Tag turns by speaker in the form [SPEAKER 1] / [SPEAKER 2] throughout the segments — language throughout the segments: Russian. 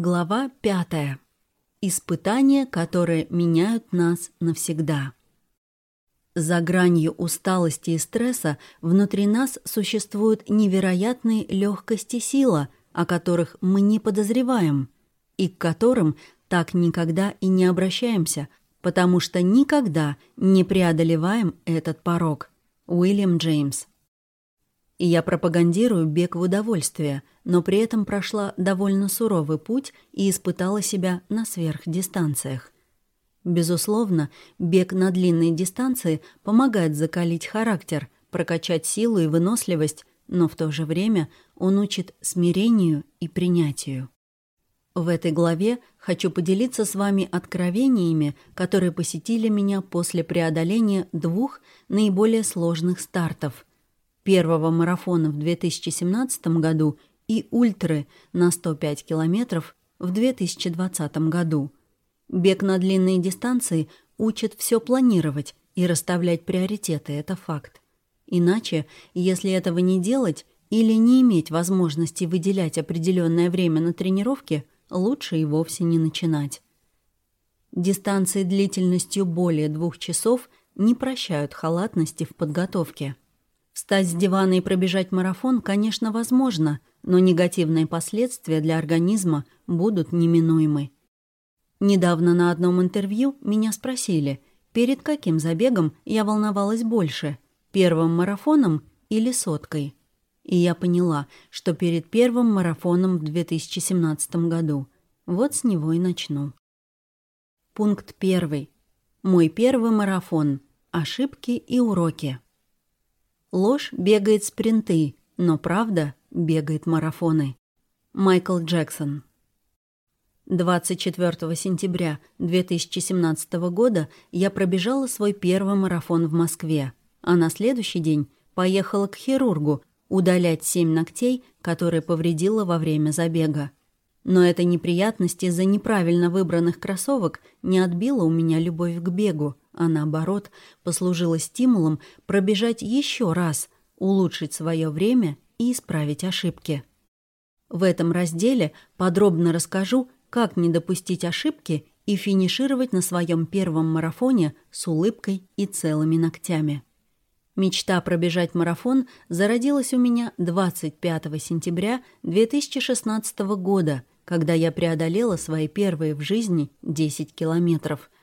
[SPEAKER 1] Глава пятая. Испытания, которые меняют нас навсегда. За гранью усталости и стресса внутри нас существуют невероятные легкость и сила, о которых мы не подозреваем, и к которым так никогда и не обращаемся, потому что никогда не преодолеваем этот порог. Уильям Джеймс. И я пропагандирую бег в удовольствие, но при этом прошла довольно суровый путь и испытала себя на сверхдистанциях. Безусловно, бег на длинные дистанции помогает закалить характер, прокачать силу и выносливость, но в то же время он учит смирению и принятию. В этой главе хочу поделиться с вами откровениями, которые посетили меня после преодоления двух наиболее сложных стартов – первого марафона в 2017 году и ультры на 105 километров в 2020 году. Бег на длинные дистанции учит все планировать и расставлять приоритеты, это факт. Иначе, если этого не делать или не иметь возможности выделять определенное время на тренировки, лучше и вовсе не начинать. Дистанции длительностью более двух часов не прощают халатности в подготовке. Встать с дивана и пробежать марафон, конечно, возможно, но негативные последствия для организма будут неминуемы. Недавно на одном интервью меня спросили, перед каким забегом я волновалась больше – первым марафоном или соткой. И я поняла, что перед первым марафоном в 2017 году. Вот с него и начну. Пункт первый. Мой первый марафон. Ошибки и уроки. Ложь бегает спринты, но правда бегает марафоны. Майкл Джексон 24 сентября 2017 года я пробежала свой первый марафон в Москве, а на следующий день поехала к хирургу удалять семь ногтей, которые повредила во время забега. Но эта неприятность из-за неправильно выбранных кроссовок не отбила у меня любовь к бегу, а наоборот, послужила стимулом пробежать еще раз, улучшить свое время и исправить ошибки. В этом разделе подробно расскажу, как не допустить ошибки и финишировать на своем первом марафоне с улыбкой и целыми ногтями. Мечта пробежать марафон зародилась у меня 25 сентября 2016 года, когда я преодолела свои первые в жизни 10 километров –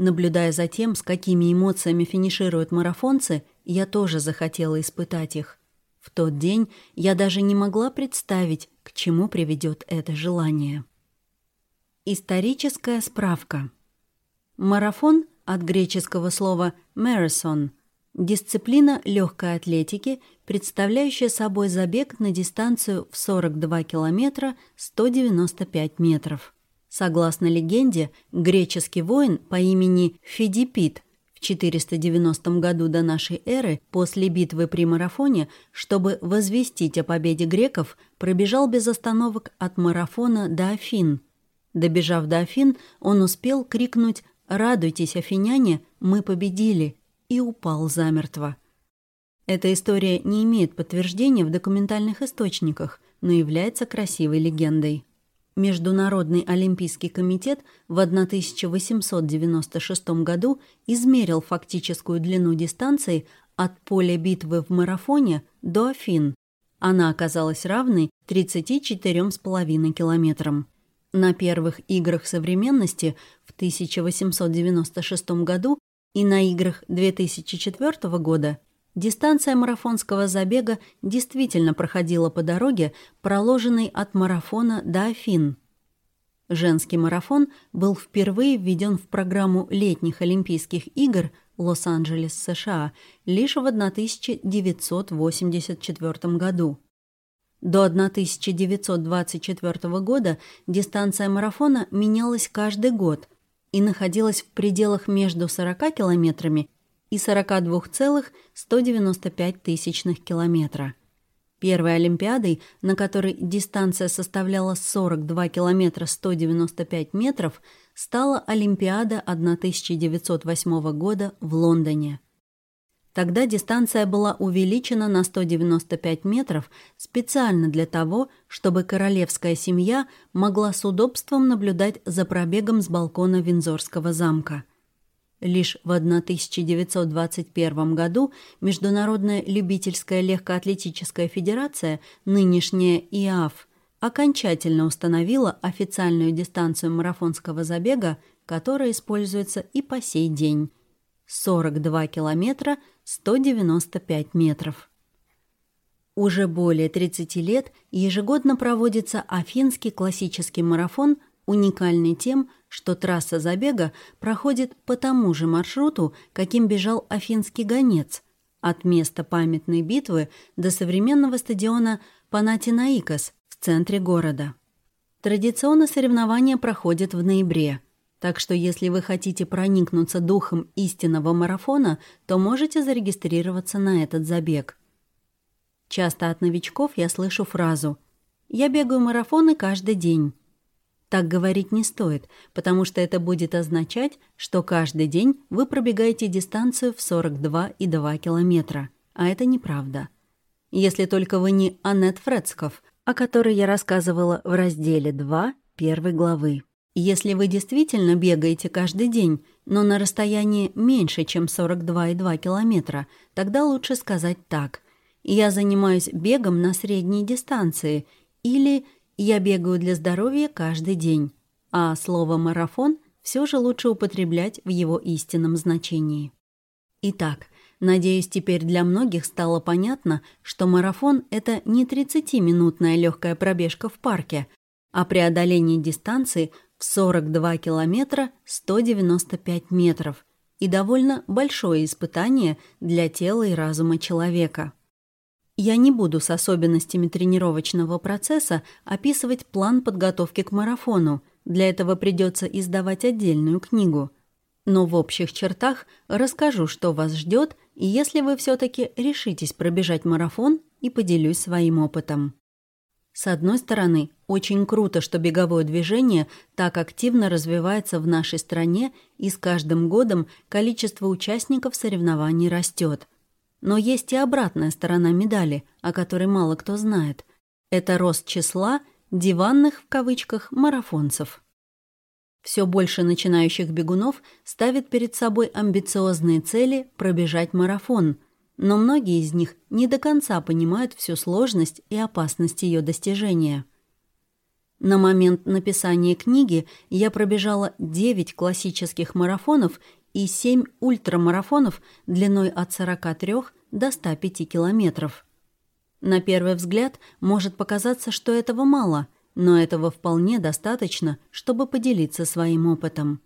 [SPEAKER 1] Наблюдая за тем, с какими эмоциями финишируют марафонцы, я тоже захотела испытать их. В тот день я даже не могла представить, к чему приведет это желание. Историческая справка. Марафон от греческого слова «marathon» – дисциплина легкой атлетики, представляющая собой забег на дистанцию в 42 километра 195 метров – Согласно легенде, греческий воин по имени Фидипит в 490 году до нашей эры после битвы при марафоне, чтобы возвестить о победе греков, пробежал без остановок от марафона до Афин. Добежав до Афин, он успел крикнуть «Радуйтесь, афиняне, мы победили!» и упал замертво. Эта история не имеет подтверждения в документальных источниках, но является красивой легендой. Международный олимпийский комитет в 1896 году измерил фактическую длину дистанции от поля битвы в марафоне до Афин. Она оказалась равной 34,5 километрам. На первых играх современности в 1896 году и на играх 2004 года Дистанция марафонского забега действительно проходила по дороге, проложенной от марафона до Афин. Женский марафон был впервые введен в программу летних Олимпийских игр Лос-Анджелес, США, лишь в 1984 году. До 1924 года дистанция марафона менялась каждый год и находилась в пределах между 40 километрами и 42,195 тысячных километра. Первой Олимпиадой, на которой дистанция составляла 42 километра 195 метров, стала Олимпиада 1908 года в Лондоне. Тогда дистанция была увеличена на 195 метров специально для того, чтобы королевская семья могла с удобством наблюдать за пробегом с балкона Винзорского замка. Лишь в 1921 году Международная любительская легкоатлетическая федерация, нынешняя ИАФ, окончательно установила официальную дистанцию марафонского забега, которая используется и по сей день – 42 километра 195 метров. Уже более 30 лет ежегодно проводится Афинский классический марафон, уникальный тем, что трасса забега проходит по тому же маршруту, каким бежал Афинский гонец, от места памятной битвы до современного стадиона Панатинаикос в центре города. Традиционно соревнования проходят в ноябре – так что если вы хотите проникнуться духом истинного марафона, то можете зарегистрироваться на этот забег. Часто от новичков я слышу фразу «Я бегаю марафоны каждый день». Так говорить не стоит, потому что это будет означать, что каждый день вы пробегаете дистанцию в 42,2 километра, а это неправда. Если только вы не Аннет Фрецков, о которой я рассказывала в разделе 2 первой главы. Если вы действительно бегаете каждый день, но на расстоянии меньше, чем 42,2 километра, тогда лучше сказать так. Я занимаюсь бегом на средней дистанции или я бегаю для здоровья каждый день. А слово «марафон» все же лучше употреблять в его истинном значении. Итак, надеюсь, теперь для многих стало понятно, что марафон – это не 30-минутная легкая пробежка в парке, а преодоление дистанции в 42 километра 195 метров и довольно большое испытание для тела и разума человека. Я не буду с особенностями тренировочного процесса описывать план подготовки к марафону, для этого придется издавать отдельную книгу. Но в общих чертах расскажу, что вас ждет, и если вы все таки решитесь пробежать марафон, и поделюсь своим опытом. С одной стороны, очень круто, что беговое движение так активно развивается в нашей стране, и с каждым годом количество участников соревнований растет. Но есть и обратная сторона медали, о которой мало кто знает. Это рост числа «диванных» в кавычках марафонцев. Все больше начинающих бегунов ставит перед собой амбициозные цели пробежать марафон – но многие из них не до конца понимают всю сложность и опасность ее достижения. На момент написания книги я пробежала 9 классических марафонов и 7 ультрамарафонов длиной от 43 до 105 километров. На первый взгляд может показаться, что этого мало, но этого вполне достаточно, чтобы поделиться своим опытом.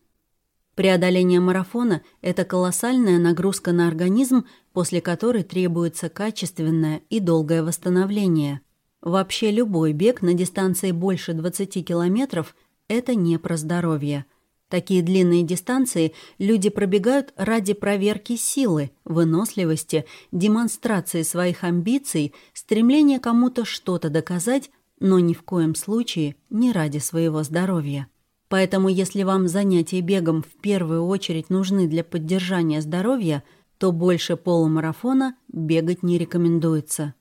[SPEAKER 1] Преодоление марафона – это колоссальная нагрузка на организм, после которой требуется качественное и долгое восстановление. Вообще любой бег на дистанции больше 20 километров – это не про здоровье. Такие длинные дистанции люди пробегают ради проверки силы, выносливости, демонстрации своих амбиций, стремления кому-то что-то доказать, но ни в коем случае не ради своего здоровья. Поэтому если вам занятия бегом в первую очередь нужны для поддержания здоровья, то больше полумарафона бегать не рекомендуется.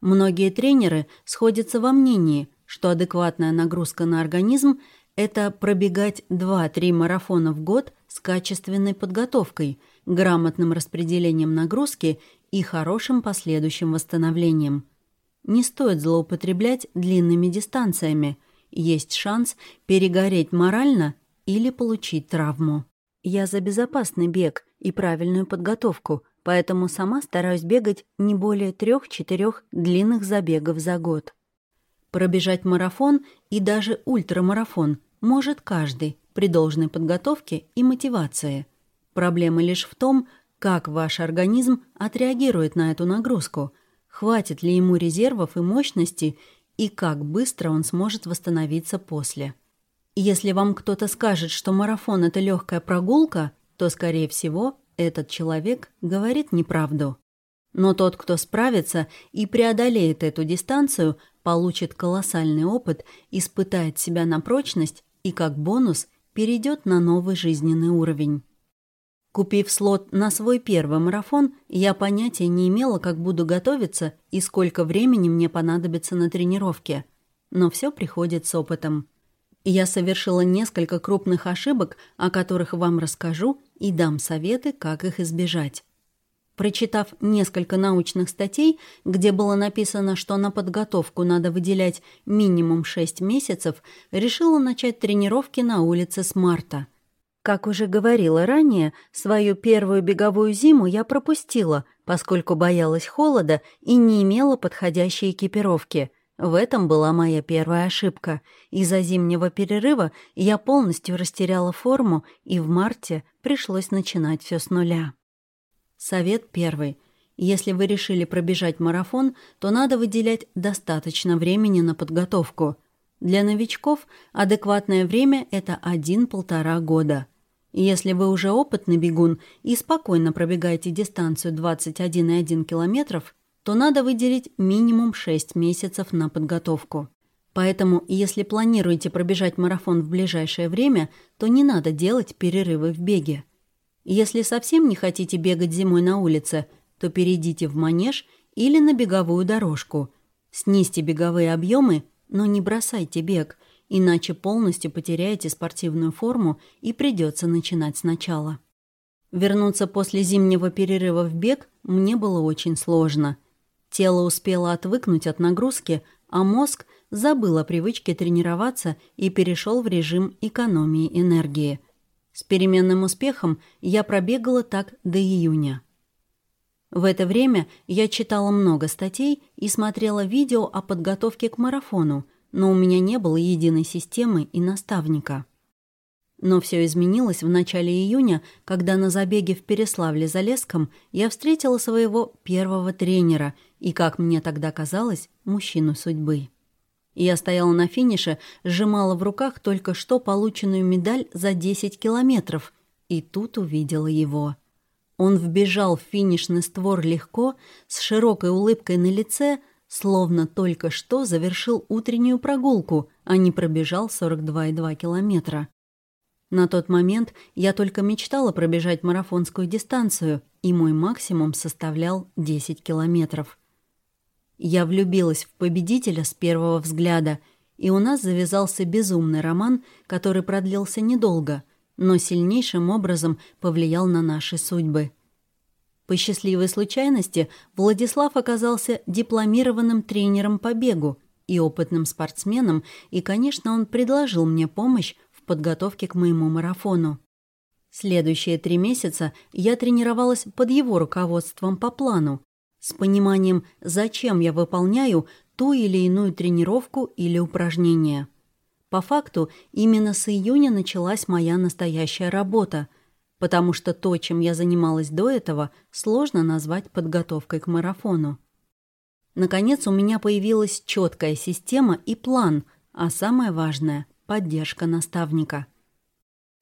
[SPEAKER 1] Многие тренеры сходятся во мнении, что адекватная нагрузка на организм – это пробегать 2-3 марафона в год с качественной подготовкой, грамотным распределением нагрузки и хорошим последующим восстановлением. Не стоит злоупотреблять длинными дистанциями – есть шанс перегореть морально или получить травму. Я за безопасный бег и правильную подготовку, поэтому сама стараюсь бегать не более трех-четырех длинных забегов за год. Пробежать марафон и даже ультрамарафон может каждый при должной подготовке и мотивации. Проблема лишь в том, как ваш организм отреагирует на эту нагрузку, хватит ли ему резервов и мощности и как быстро он сможет восстановиться после. Если вам кто-то скажет, что марафон – это легкая прогулка, то, скорее всего, этот человек говорит неправду. Но тот, кто справится и преодолеет эту дистанцию, получит колоссальный опыт, испытает себя на прочность и, как бонус, перейдет на новый жизненный уровень. Купив слот на свой первый марафон, я понятия не имела, как буду готовиться и сколько времени мне понадобится на тренировке. Но все приходит с опытом. Я совершила несколько крупных ошибок, о которых вам расскажу и дам советы, как их избежать. Прочитав несколько научных статей, где было написано, что на подготовку надо выделять минимум 6 месяцев, решила начать тренировки на улице с марта. Как уже говорила ранее, свою первую беговую зиму я пропустила, поскольку боялась холода и не имела подходящей экипировки. В этом была моя первая ошибка. Из-за зимнего перерыва я полностью растеряла форму, и в марте пришлось начинать все с нуля. Совет первый. Если вы решили пробежать марафон, то надо выделять достаточно времени на подготовку. Для новичков адекватное время – это 1-1,5 года – если вы уже опытный бегун и спокойно пробегаете дистанцию 21,1 километров, то надо выделить минимум 6 месяцев на подготовку. Поэтому, если планируете пробежать марафон в ближайшее время, то не надо делать перерывы в беге. Если совсем не хотите бегать зимой на улице, то перейдите в манеж или на беговую дорожку. Снизьте беговые объемы, но не бросайте бег – иначе полностью потеряете спортивную форму и придется начинать сначала. Вернуться после зимнего перерыва в бег мне было очень сложно. Тело успело отвыкнуть от нагрузки, а мозг забыл о привычке тренироваться и перешел в режим экономии энергии. С переменным успехом я пробегала так до июня. В это время я читала много статей и смотрела видео о подготовке к марафону, но у меня не было единой системы и наставника. Но все изменилось в начале июня, когда на забеге в Переславле-Залесском я встретила своего первого тренера и, как мне тогда казалось, мужчину судьбы. Я стояла на финише, сжимала в руках только что полученную медаль за 10 километров, и тут увидела его. Он вбежал в финишный створ легко, с широкой улыбкой на лице – Словно только что завершил утреннюю прогулку, а не пробежал 42,2 километра. На тот момент я только мечтала пробежать марафонскую дистанцию, и мой максимум составлял 10 километров. Я влюбилась в победителя с первого взгляда, и у нас завязался безумный роман, который продлился недолго, но сильнейшим образом повлиял на наши судьбы – по счастливой случайности Владислав оказался дипломированным тренером по бегу и опытным спортсменом, и, конечно, он предложил мне помощь в подготовке к моему марафону. Следующие три месяца я тренировалась под его руководством по плану, с пониманием, зачем я выполняю ту или иную тренировку или упражнение. По факту, именно с июня началась моя настоящая работа – потому что то, чем я занималась до этого, сложно назвать подготовкой к марафону. Наконец, у меня появилась четкая система и план, а самое важное — поддержка наставника.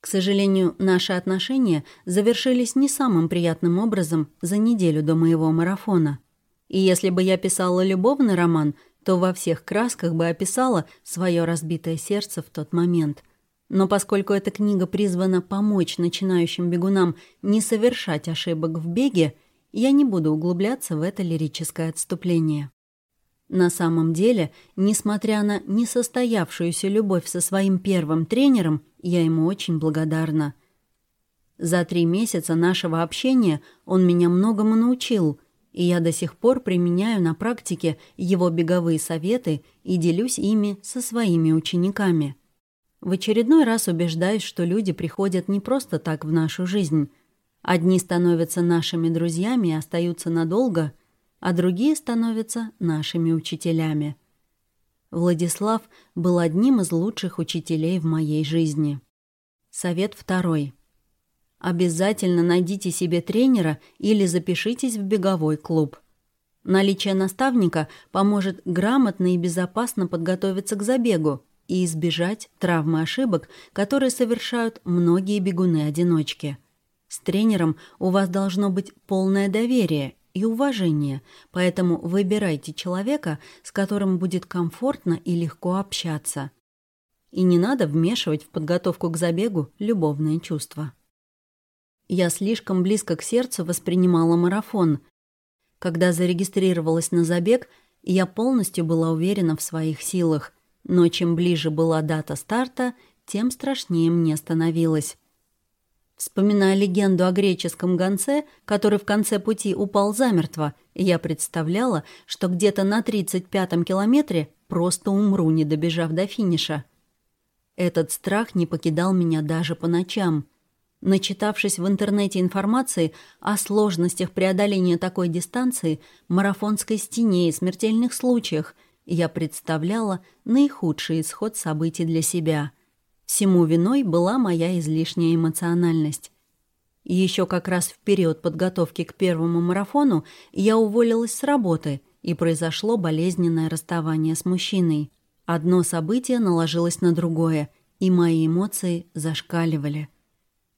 [SPEAKER 1] К сожалению, наши отношения завершились не самым приятным образом за неделю до моего марафона. И если бы я писала любовный роман, то во всех красках бы описала свое разбитое сердце в тот момент — но поскольку эта книга призвана помочь начинающим бегунам не совершать ошибок в беге, я не буду углубляться в это лирическое отступление. На самом деле, несмотря на несостоявшуюся любовь со своим первым тренером, я ему очень благодарна. За три месяца нашего общения он меня многому научил, и я до сих пор применяю на практике его беговые советы и делюсь ими со своими учениками. В очередной раз убеждаюсь, что люди приходят не просто так в нашу жизнь. Одни становятся нашими друзьями и остаются надолго, а другие становятся нашими учителями. Владислав был одним из лучших учителей в моей жизни. Совет второй. Обязательно найдите себе тренера или запишитесь в беговой клуб. Наличие наставника поможет грамотно и безопасно подготовиться к забегу, и избежать травмы ошибок, которые совершают многие бегуны-одиночки. С тренером у вас должно быть полное доверие и уважение, поэтому выбирайте человека, с которым будет комфортно и легко общаться. И не надо вмешивать в подготовку к забегу любовные чувства. Я слишком близко к сердцу воспринимала марафон. Когда зарегистрировалась на забег, я полностью была уверена в своих силах, но чем ближе была дата старта, тем страшнее мне становилось. Вспоминая легенду о греческом гонце, который в конце пути упал замертво, я представляла, что где-то на 35-м километре просто умру, не добежав до финиша. Этот страх не покидал меня даже по ночам. Начитавшись в интернете информации о сложностях преодоления такой дистанции, марафонской стене и смертельных случаях, я представляла наихудший исход событий для себя – Всему виной была моя излишняя эмоциональность. Еще как раз в период подготовки к первому марафону я уволилась с работы, и произошло болезненное расставание с мужчиной. Одно событие наложилось на другое, и мои эмоции зашкаливали.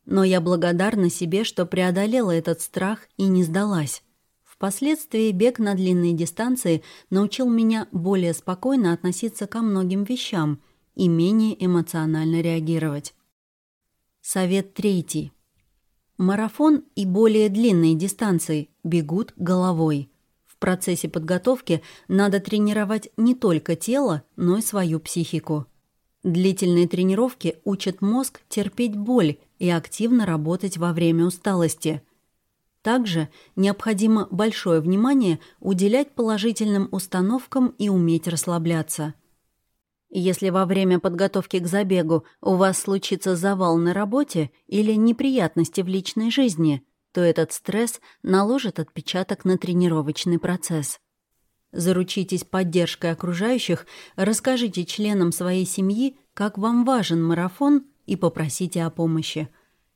[SPEAKER 1] Но я благодарна себе, что преодолела этот страх и не сдалась. Впоследствии бег на длинные дистанции научил меня более спокойно относиться ко многим вещам – и менее эмоционально реагировать. Совет третий. Марафон и более длинные дистанции бегут головой. В процессе подготовки надо тренировать не только тело, но и свою психику. Длительные тренировки учат мозг терпеть боль и активно работать во время усталости. Также необходимо большое внимание уделять положительным установкам и уметь расслабляться – если во время подготовки к забегу у вас случится завал на работе или неприятности в личной жизни, то этот стресс наложит отпечаток на тренировочный процесс. Заручитесь поддержкой окружающих, расскажите членам своей семьи, как вам важен марафон и попросите о помощи.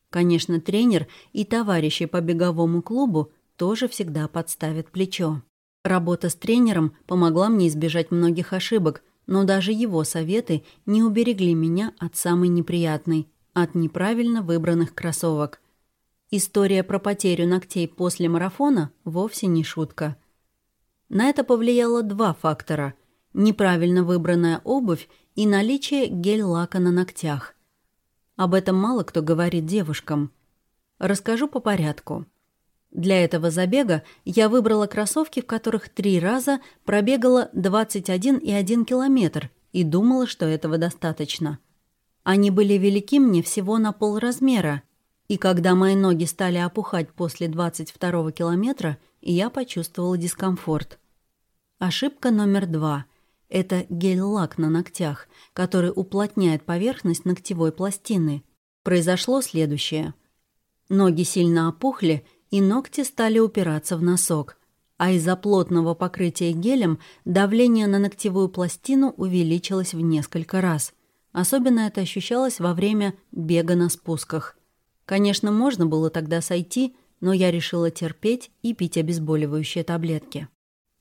[SPEAKER 1] Конечно, тренер и товарищи по беговому клубу тоже всегда подставят плечо. Работа с тренером помогла мне избежать многих ошибок, но даже его советы не уберегли меня от самой неприятной, от неправильно выбранных кроссовок. История про потерю ногтей после марафона вовсе не шутка. На это повлияло два фактора – неправильно выбранная обувь и наличие гель-лака на ногтях. Об этом мало кто говорит девушкам. Расскажу по порядку – для этого забега я выбрала кроссовки, в которых три раза пробегала 21,1 километр и думала, что этого достаточно. Они были велики мне всего на полразмера, и когда мои ноги стали опухать после 22 километра, я почувствовала дискомфорт. Ошибка номер два – это гель-лак на ногтях, который уплотняет поверхность ногтевой пластины. Произошло следующее. Ноги сильно опухли – и ногти стали упираться в носок, а из-за плотного покрытия гелем давление на ногтевую пластину увеличилось в несколько раз. Особенно это ощущалось во время бега на спусках. Конечно, можно было тогда сойти, но я решила терпеть и пить обезболивающие таблетки.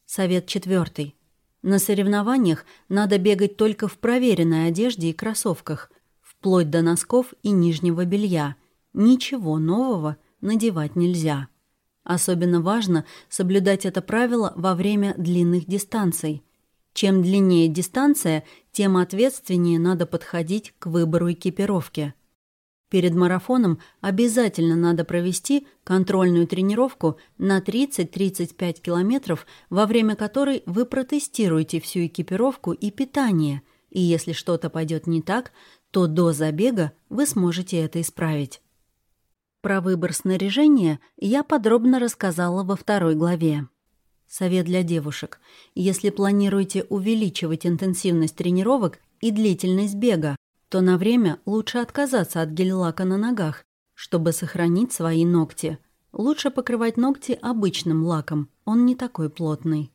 [SPEAKER 1] Совет четвертый. На соревнованиях надо бегать только в проверенной одежде и кроссовках, вплоть до носков и нижнего белья. Ничего нового надевать нельзя. Особенно важно соблюдать это правило во время длинных дистанций. Чем длиннее дистанция, тем ответственнее надо подходить к выбору экипировки. Перед марафоном обязательно надо провести контрольную тренировку на 30-35 километров, во время которой вы протестируете всю экипировку и питание, и если что-то пойдет не так, то до забега вы сможете это исправить. Про выбор снаряжения я подробно рассказала во второй главе. Совет для девушек. Если планируете увеличивать интенсивность тренировок и длительность бега, то на время лучше отказаться от гель-лака на ногах, чтобы сохранить свои ногти. Лучше покрывать ногти обычным лаком, он не такой плотный.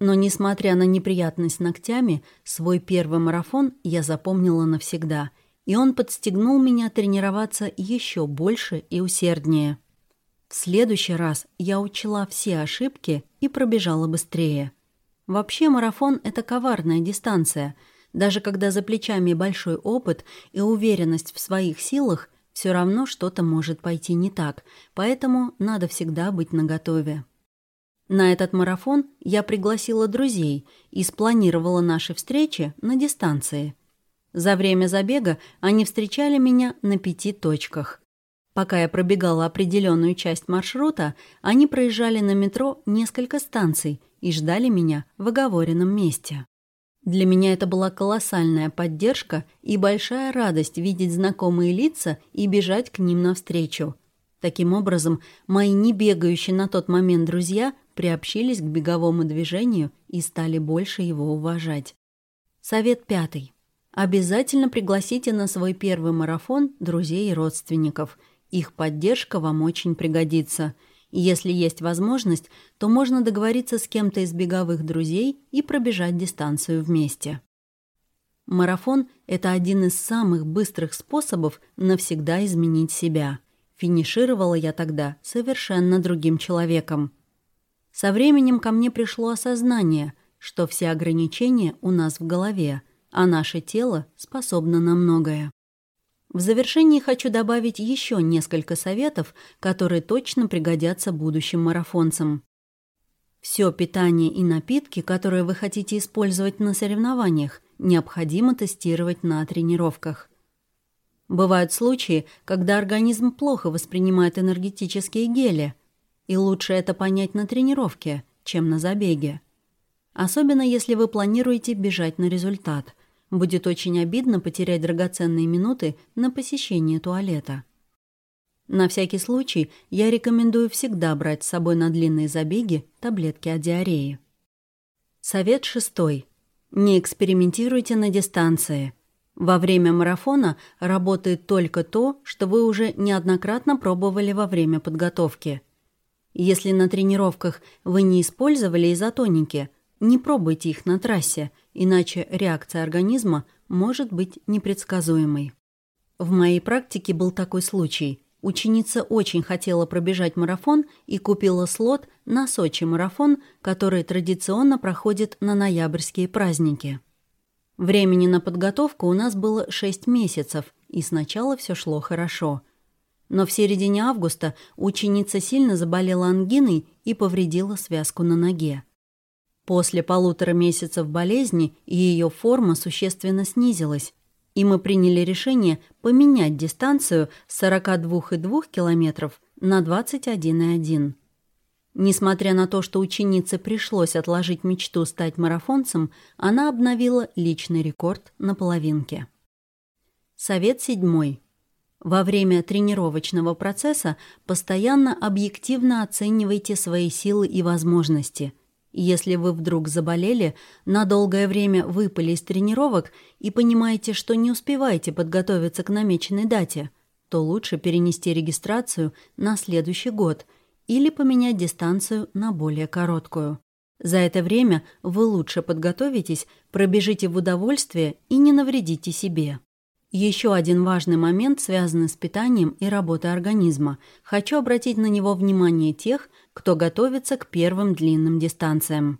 [SPEAKER 1] Но несмотря на неприятность ногтями, свой первый марафон я запомнила навсегда – и он подстегнул меня тренироваться еще больше и усерднее. В следующий раз я учла все ошибки и пробежала быстрее. Вообще марафон — это коварная дистанция. Даже когда за плечами большой опыт и уверенность в своих силах, все равно что-то может пойти не так, поэтому надо всегда быть наготове. На этот марафон я пригласила друзей и спланировала наши встречи на дистанции — за время забега они встречали меня на пяти точках. Пока я пробегала определенную часть маршрута, они проезжали на метро несколько станций и ждали меня в оговоренном месте. Для меня это была колоссальная поддержка и большая радость видеть знакомые лица и бежать к ним навстречу. Таким образом, мои не бегающие на тот момент друзья приобщились к беговому движению и стали больше его уважать. Совет пятый. Обязательно пригласите на свой первый марафон друзей и родственников. Их поддержка вам очень пригодится – и если есть возможность, то можно договориться с кем-то из беговых друзей и пробежать дистанцию вместе. Марафон – это один из самых быстрых способов навсегда изменить себя. Финишировала я тогда совершенно другим человеком. Со временем ко мне пришло осознание, что все ограничения у нас в голове, а наше тело способно на многое. В завершении хочу добавить еще несколько советов, которые точно пригодятся будущим марафонцам. Все питание и напитки, которые вы хотите использовать на соревнованиях, необходимо тестировать на тренировках. Бывают случаи, когда организм плохо воспринимает энергетические гели, и лучше это понять на тренировке, чем на забеге. Особенно если вы планируете бежать на результат – Будет очень обидно потерять драгоценные минуты на посещение туалета. На всякий случай я рекомендую всегда брать с собой на длинные забеги таблетки от диареи. Совет шестой. Не экспериментируйте на дистанции. Во время марафона работает только то, что вы уже неоднократно пробовали во время подготовки. Если на тренировках вы не использовали изотоники, не пробуйте их на трассе – иначе реакция организма может быть непредсказуемой. В моей практике был такой случай. Ученица очень хотела пробежать марафон и купила слот на Сочи-марафон, который традиционно проходит на ноябрьские праздники. Времени на подготовку у нас было 6 месяцев, и сначала все шло хорошо. Но в середине августа ученица сильно заболела ангиной и повредила связку на ноге. После полутора месяцев болезни ее форма существенно снизилась, и мы приняли решение поменять дистанцию с 42,2 километров на 21,1. Несмотря на то, что ученице пришлось отложить мечту стать марафонцем, она обновила личный рекорд на половинке. Совет седьмой. Во время тренировочного процесса постоянно объективно оценивайте свои силы и возможности – если вы вдруг заболели, на долгое время выпали из тренировок и понимаете, что не успеваете подготовиться к намеченной дате, то лучше перенести регистрацию на следующий год или поменять дистанцию на более короткую. За это время вы лучше подготовитесь, пробежите в удовольствие и не навредите себе. Еще один важный момент, связанный с питанием и работой организма. Хочу обратить на него внимание тех, кто готовится к первым длинным дистанциям.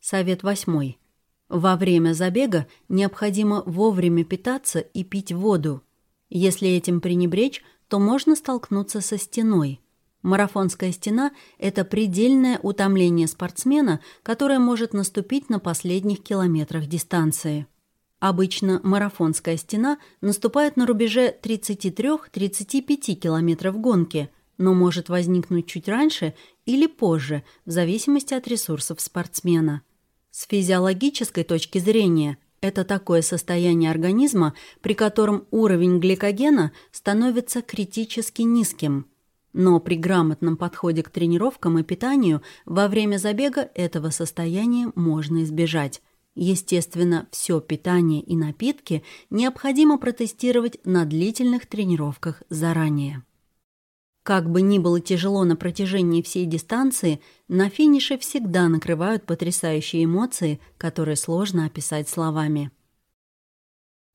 [SPEAKER 1] Совет восьмой. Во время забега необходимо вовремя питаться и пить воду. Если этим пренебречь, то можно столкнуться со стеной. Марафонская стена – это предельное утомление спортсмена, которое может наступить на последних километрах дистанции. Обычно марафонская стена наступает на рубеже 33-35 километров гонки, но может возникнуть чуть раньше или позже, в зависимости от ресурсов спортсмена. С физиологической точки зрения это такое состояние организма, при котором уровень гликогена становится критически низким. Но при грамотном подходе к тренировкам и питанию во время забега этого состояния можно избежать. Естественно, все питание и напитки необходимо протестировать на длительных тренировках заранее. Как бы ни было тяжело на протяжении всей дистанции, на финише всегда накрывают потрясающие эмоции, которые сложно описать словами.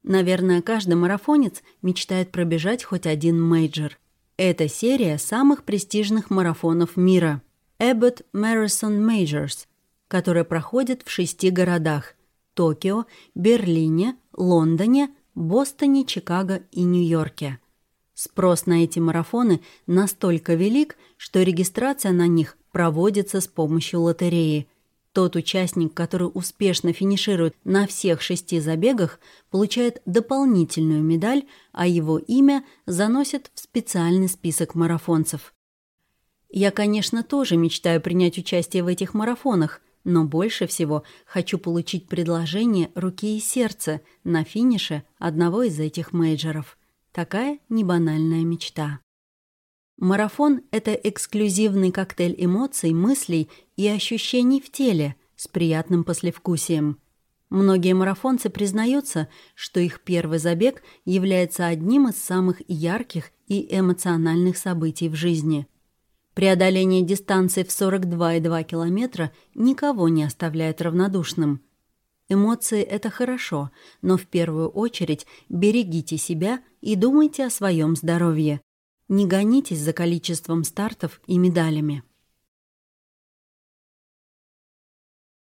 [SPEAKER 1] Наверное, каждый марафонец мечтает пробежать хоть один мейджор. Это серия самых престижных марафонов мира – Abbott Marathon Majors – которая проходит в шести городах – Токио, Берлине, Лондоне, Бостоне, Чикаго и Нью-Йорке. Спрос на эти марафоны настолько велик, что регистрация на них проводится с помощью лотереи. Тот участник, который успешно финиширует на всех шести забегах, получает дополнительную медаль, а его имя заносят в специальный список марафонцев. Я, конечно, тоже мечтаю принять участие в этих марафонах, но больше всего хочу получить предложение руки и сердца на финише одного из этих мейджоров. Такая небанальная мечта. Марафон — это эксклюзивный коктейль эмоций, мыслей и ощущений в теле с приятным послевкусием. Многие марафонцы признаются, что их первый забег является одним из самых ярких и эмоциональных событий в жизни. Преодоление дистанции в 42,2 километра никого не оставляет равнодушным. Эмоции — это хорошо, но в первую очередь берегите себя и думайте о своем здоровье. Не гонитесь за количеством стартов и медалями.